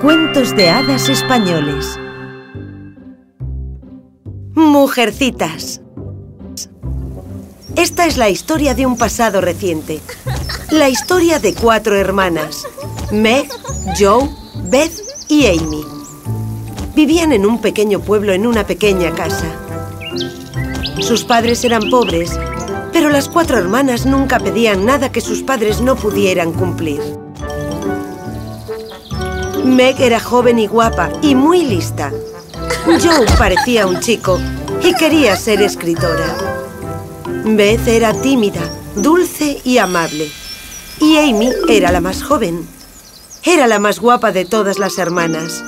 Cuentos de hadas españoles. Mujercitas. Esta es la historia de un pasado reciente. La historia de cuatro hermanas. Meg, Joe, Beth y Amy. Vivían en un pequeño pueblo en una pequeña casa. Sus padres eran pobres Pero las cuatro hermanas nunca pedían nada que sus padres no pudieran cumplir Meg era joven y guapa y muy lista. Joe parecía un chico y quería ser escritora. Beth era tímida, dulce y amable. Y Amy era la más joven. Era la más guapa de todas las hermanas.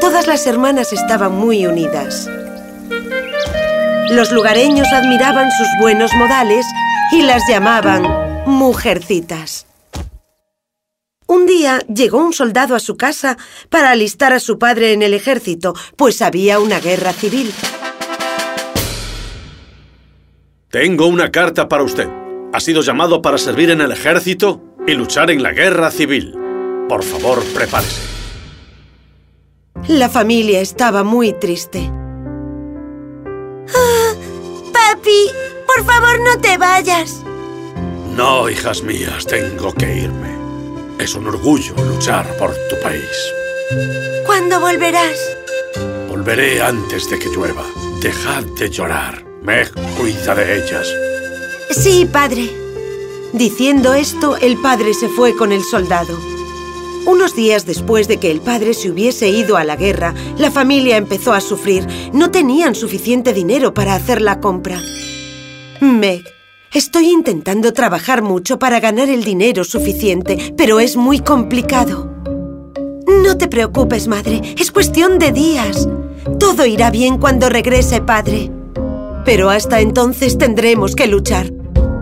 Todas las hermanas estaban muy unidas. Los lugareños admiraban sus buenos modales y las llamaban mujercitas. Un día llegó un soldado a su casa para alistar a su padre en el ejército, pues había una guerra civil. Tengo una carta para usted. Ha sido llamado para servir en el ejército y luchar en la guerra civil. Por favor, prepárese. La familia estaba muy triste. Ah, papi, por favor no te vayas. No, hijas mías, tengo que irme. Es un orgullo luchar por tu país. ¿Cuándo volverás? Volveré antes de que llueva. Dejad de llorar. Meg cuida de ellas. Sí, padre. Diciendo esto, el padre se fue con el soldado. Unos días después de que el padre se hubiese ido a la guerra, la familia empezó a sufrir. No tenían suficiente dinero para hacer la compra. Meg Estoy intentando trabajar mucho para ganar el dinero suficiente, pero es muy complicado. No te preocupes, madre. Es cuestión de días. Todo irá bien cuando regrese padre. Pero hasta entonces tendremos que luchar.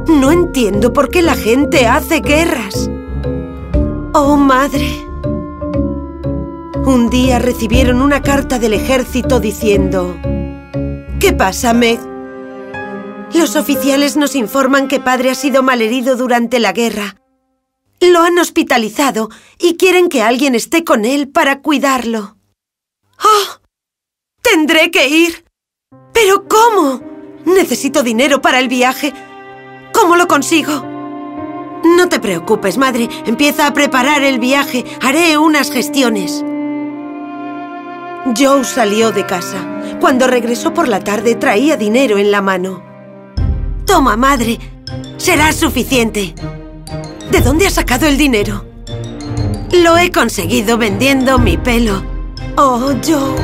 No entiendo por qué la gente hace guerras. Oh, madre. Un día recibieron una carta del ejército diciendo... ¿Qué pasa, Meg? Los oficiales nos informan que padre ha sido malherido durante la guerra. Lo han hospitalizado y quieren que alguien esté con él para cuidarlo. ¡Oh! ¡Tendré que ir! ¿Pero cómo? Necesito dinero para el viaje. ¿Cómo lo consigo? No te preocupes, madre. Empieza a preparar el viaje. Haré unas gestiones. Joe salió de casa. Cuando regresó por la tarde traía dinero en la mano. Toma, madre. Será suficiente. ¿De dónde has sacado el dinero? Lo he conseguido vendiendo mi pelo. Oh, Joe,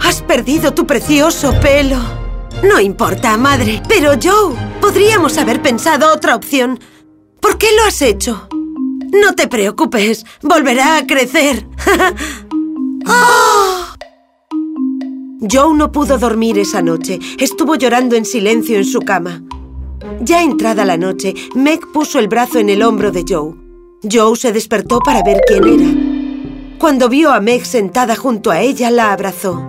has perdido tu precioso pelo. No importa, madre. Pero, Joe, podríamos haber pensado otra opción. ¿Por qué lo has hecho? No te preocupes, volverá a crecer. ¡Oh! Joe no pudo dormir esa noche. Estuvo llorando en silencio en su cama. Ya entrada la noche, Meg puso el brazo en el hombro de Joe. Joe se despertó para ver quién era. Cuando vio a Meg sentada junto a ella, la abrazó.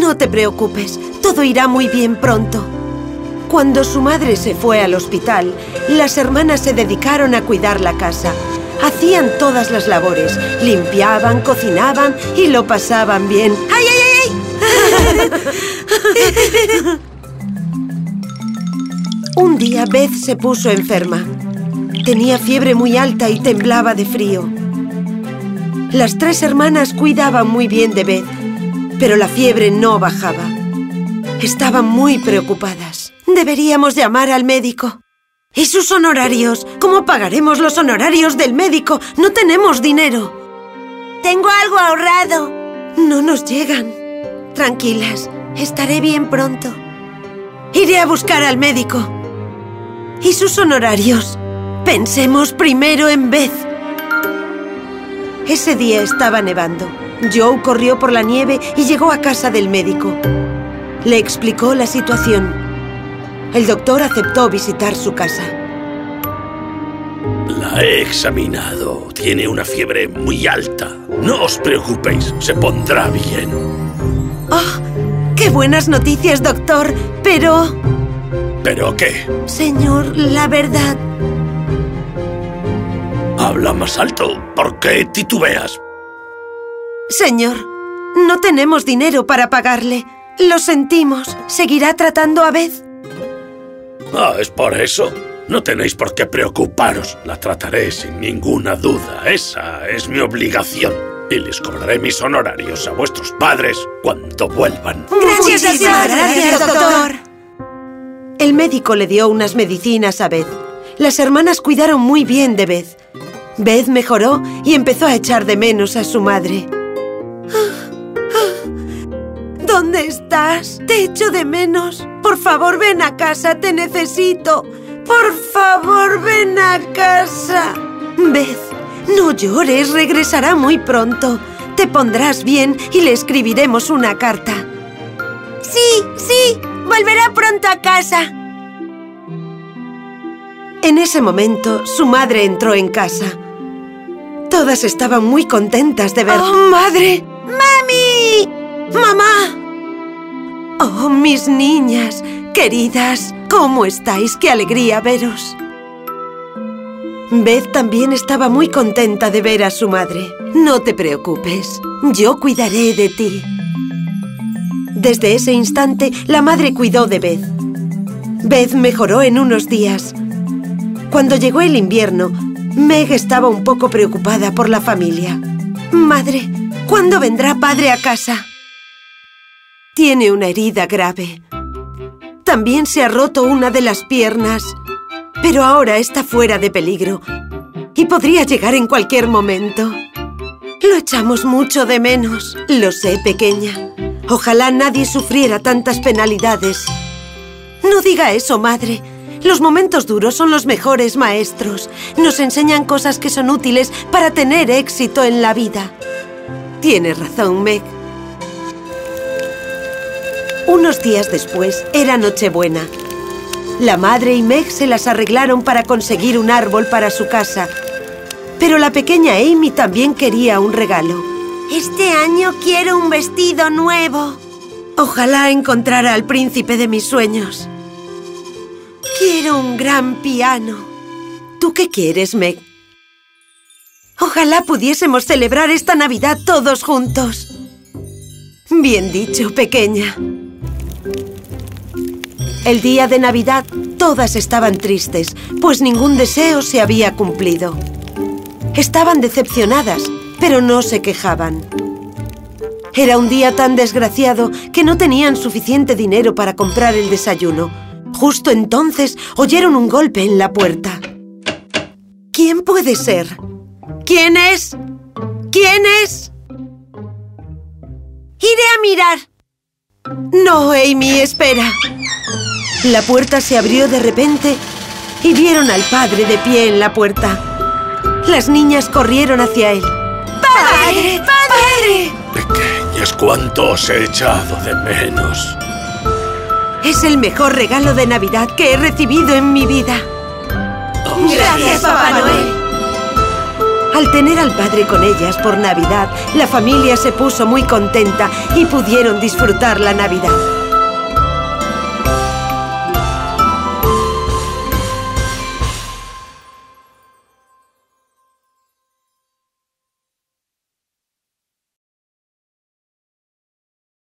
No te preocupes, todo irá muy bien pronto. Cuando su madre se fue al hospital, las hermanas se dedicaron a cuidar la casa. Hacían todas las labores, limpiaban, cocinaban y lo pasaban bien. ¡Ay, ay, ay! ay! Un día Beth se puso enferma. Tenía fiebre muy alta y temblaba de frío. Las tres hermanas cuidaban muy bien de Beth, pero la fiebre no bajaba. Estaban muy preocupadas. Deberíamos llamar al médico. ¿Y sus honorarios? ¿Cómo pagaremos los honorarios del médico? No tenemos dinero. Tengo algo ahorrado. No nos llegan. Tranquilas, estaré bien pronto. Iré a buscar al médico. ¿Y sus honorarios? Pensemos primero en Beth. Ese día estaba nevando. Joe corrió por la nieve y llegó a casa del médico. Le explicó la situación. El doctor aceptó visitar su casa. La he examinado. Tiene una fiebre muy alta. No os preocupéis, se pondrá bien. ¡Oh! ¡Qué buenas noticias, doctor! Pero... ¿Pero qué? Señor, la verdad... Habla más alto. ¿Por qué titubeas? Señor, no tenemos dinero para pagarle. Lo sentimos. ¿Seguirá tratando a Beth? Ah, ¿es por eso? No tenéis por qué preocuparos. La trataré sin ninguna duda. Esa es mi obligación. Y les cobraré mis honorarios a vuestros padres cuando vuelvan. Gracias, Muchísimas gracias, doctor. El médico le dio unas medicinas a Beth. Las hermanas cuidaron muy bien de Beth. Beth mejoró y empezó a echar de menos a su madre. ¿Dónde estás? Te echo de menos. Por favor, ven a casa, te necesito. Por favor, ven a casa. Beth, no llores, regresará muy pronto. Te pondrás bien y le escribiremos una carta. Sí, sí, volverá pronto a casa. En ese momento, su madre entró en casa. Todas estaban muy contentas de ver. ¡Oh, madre! ¡Mami! ¡Mamá! ¡Oh, mis niñas! Queridas, ¿cómo estáis? ¡Qué alegría veros! Beth también estaba muy contenta de ver a su madre. No te preocupes, yo cuidaré de ti. Desde ese instante, la madre cuidó de Beth. Beth mejoró en unos días. Cuando llegó el invierno, Meg estaba un poco preocupada por la familia. Madre, ¿cuándo vendrá padre a casa? Tiene una herida grave. También se ha roto una de las piernas. Pero ahora está fuera de peligro. Y podría llegar en cualquier momento. Lo echamos mucho de menos. Lo sé, pequeña. Ojalá nadie sufriera tantas penalidades. No diga eso, madre. Los momentos duros son los mejores maestros. Nos enseñan cosas que son útiles para tener éxito en la vida. Tienes razón, Meg. Unos días después, era Nochebuena. La madre y Meg se las arreglaron para conseguir un árbol para su casa. Pero la pequeña Amy también quería un regalo. Este año quiero un vestido nuevo. Ojalá encontrara al príncipe de mis sueños. Quiero un gran piano. ¿Tú qué quieres, Meg? Ojalá pudiésemos celebrar esta Navidad todos juntos. Bien dicho, pequeña. El día de Navidad todas estaban tristes, pues ningún deseo se había cumplido. Estaban decepcionadas, pero no se quejaban. Era un día tan desgraciado que no tenían suficiente dinero para comprar el desayuno. Justo entonces oyeron un golpe en la puerta. ¿Quién puede ser? ¿Quién es? ¿Quién es? Iré a mirar. No, Amy, espera. La puerta se abrió de repente y vieron al padre de pie en la puerta. Las niñas corrieron hacia él. ¡Padre! ¡Padre! Pequeñas, cuánto os he echado de menos. Es el mejor regalo de Navidad que he recibido en mi vida. Gracias, Papá Noel. Al tener al padre con ellas por Navidad, la familia se puso muy contenta y pudieron disfrutar la Navidad.